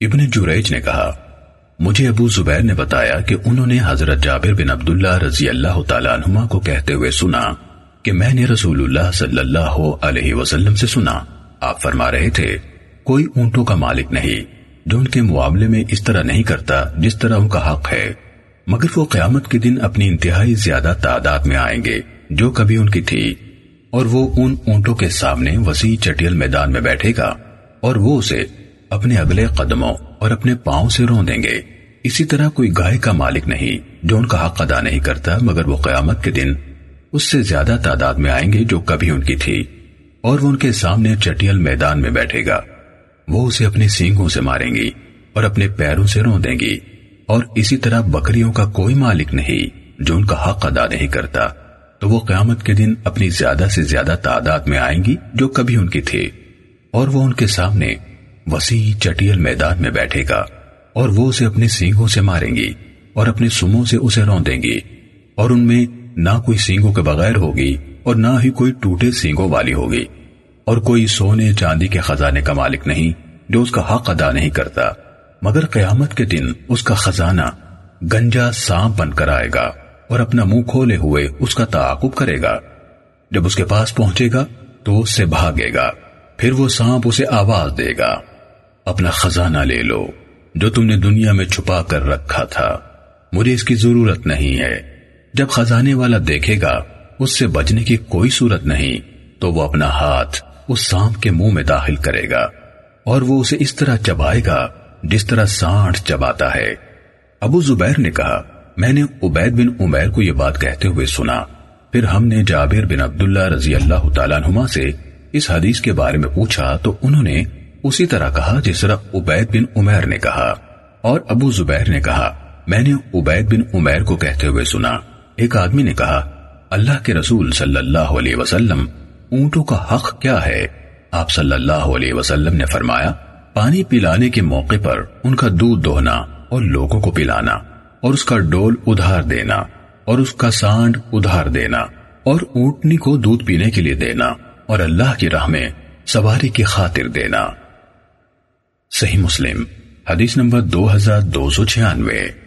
ابن جوریج نے کہا، مجھے ابو زبیر نے بتایا کہ انہوں نے حضرت جابر بن عبداللہ رضی اللہ تعالیٰ عنہما کو کہتے ہوئے سنا کہ میں نے رسول اللہ صلی اللہ علیہ وسلم سے سنا۔ آپ فرما رہے تھے، کوئی اونٹوں کا مالک نہیں، جو ان کے معاملے میں اس طرح نہیں کرتا جس طرح ان کا حق ہے۔ مگر وہ قیامت کے دن اپنی انتہائی زیادہ تعداد میں آئیں گے، جو کبھی ان کی تھی۔ اور وہ ان اونٹوں کے سامنے وسیع چٹیل میدان میں بیٹھے گا، اور وہ اسے اپنے اگلے قدموں اور اپنے پاؤں سے رو دیں گے۔ اسی طرح کوئی گائے کا مالک نہیں جو ان کا حق ادا نہیں کرتا، مگر وہ قیامت کے دن اس سے زیادہ تعداد میں آئیں گے جو کبھی ان کی تھی۔ اور وہ ان کے سامنے چٹیل میدان میں بیٹھے گا۔ وہ اسے اپنے سینگوں سے ماریں گی اور اپنے پیروں سے رو دیں گی۔ اور اسی طرح بکریوں کا کوئی مالک نہیں جو ان کا حق ادا نہیں کرتا۔ تو وہ قیامت کے دن اپنی زیادہ سے زیادہ تعداد میں آئیں گی جو کبھی ان کی تھی۔ اور وہ ان کے سامنے وسیع چٹیل میدان میں بیٹھے گا اور وہ اسے اپنے سینگوں سے ماریں گی اور اپنے سموں سے اسے رو دیں گی اور ان میں نہ کوئی سینگوں کے بغیر ہوگی اور نہ ہی کوئی ٹوٹے سینگوں والی ہوگی اور کوئی سونے چاندی کے خزانے کا مالک نہیں جو اس کا حق ادا نہیں کرتا مگر قیامت کے دن اس کا خزانہ گنجا سانپ بن کر آئے گا اور اپنا منہ کھولے ہوئے اس کا تعاقب کرے گا جب اس کے پاس پہنچے گا تو اس سے بھاگے گا پھر وہ سانپ اسے آواز دے گا اپنا خزانہ لے لو جو تم نے دنیا میں چھپا کر رکھا تھا۔ مجھے اس کی ضرورت نہیں ہے۔ جب خزانے والا دیکھے گا، اس سے بچنے کی کوئی صورت نہیں۔ تو وہ اپنا ہاتھ اس سانپ کے منہ میں داخل کرے گا اور وہ اسے اس طرح چبائے گا جس طرح سانٹ چباتا ہے۔ ابو زبیر نے کہا، میں نے عبید بن عمیر کو یہ بات کہتے ہوئے سنا۔ پھر ہم نے جابر بن عبداللہ رضی اللہ تعالیٰ عنہما سے اس حدیث کے بارے میں پوچھا تو انہوں نے اسی طرح کہا جس طرح عبید بن عمیر نے کہا، اور ابو زبیر نے کہا، میں نے عبید بن عمیر کو کہتے ہوئے سنا۔ ایک آدمی نے کہا، اللہ کے رسول صلی اللہ علیہ وسلم، اونٹوں کا حق کیا ہے؟ آپ صلی اللہ علیہ وسلم نے فرمایا، پانی پلانے کے موقع پر ان کا دودھ دوہنا اور لوگوں کو پلانا، اور اس کا ڈول ادھار دینا، اور اس کا سانڈ ادھار دینا، اور اونٹنی کو دودھ پینے کے لیے دینا، اور اللہ کی راہ میں سواری کی خاطر دینا۔ صحیح مسلم حدیث نمبر دو ہزار دو سو چھیانوے۔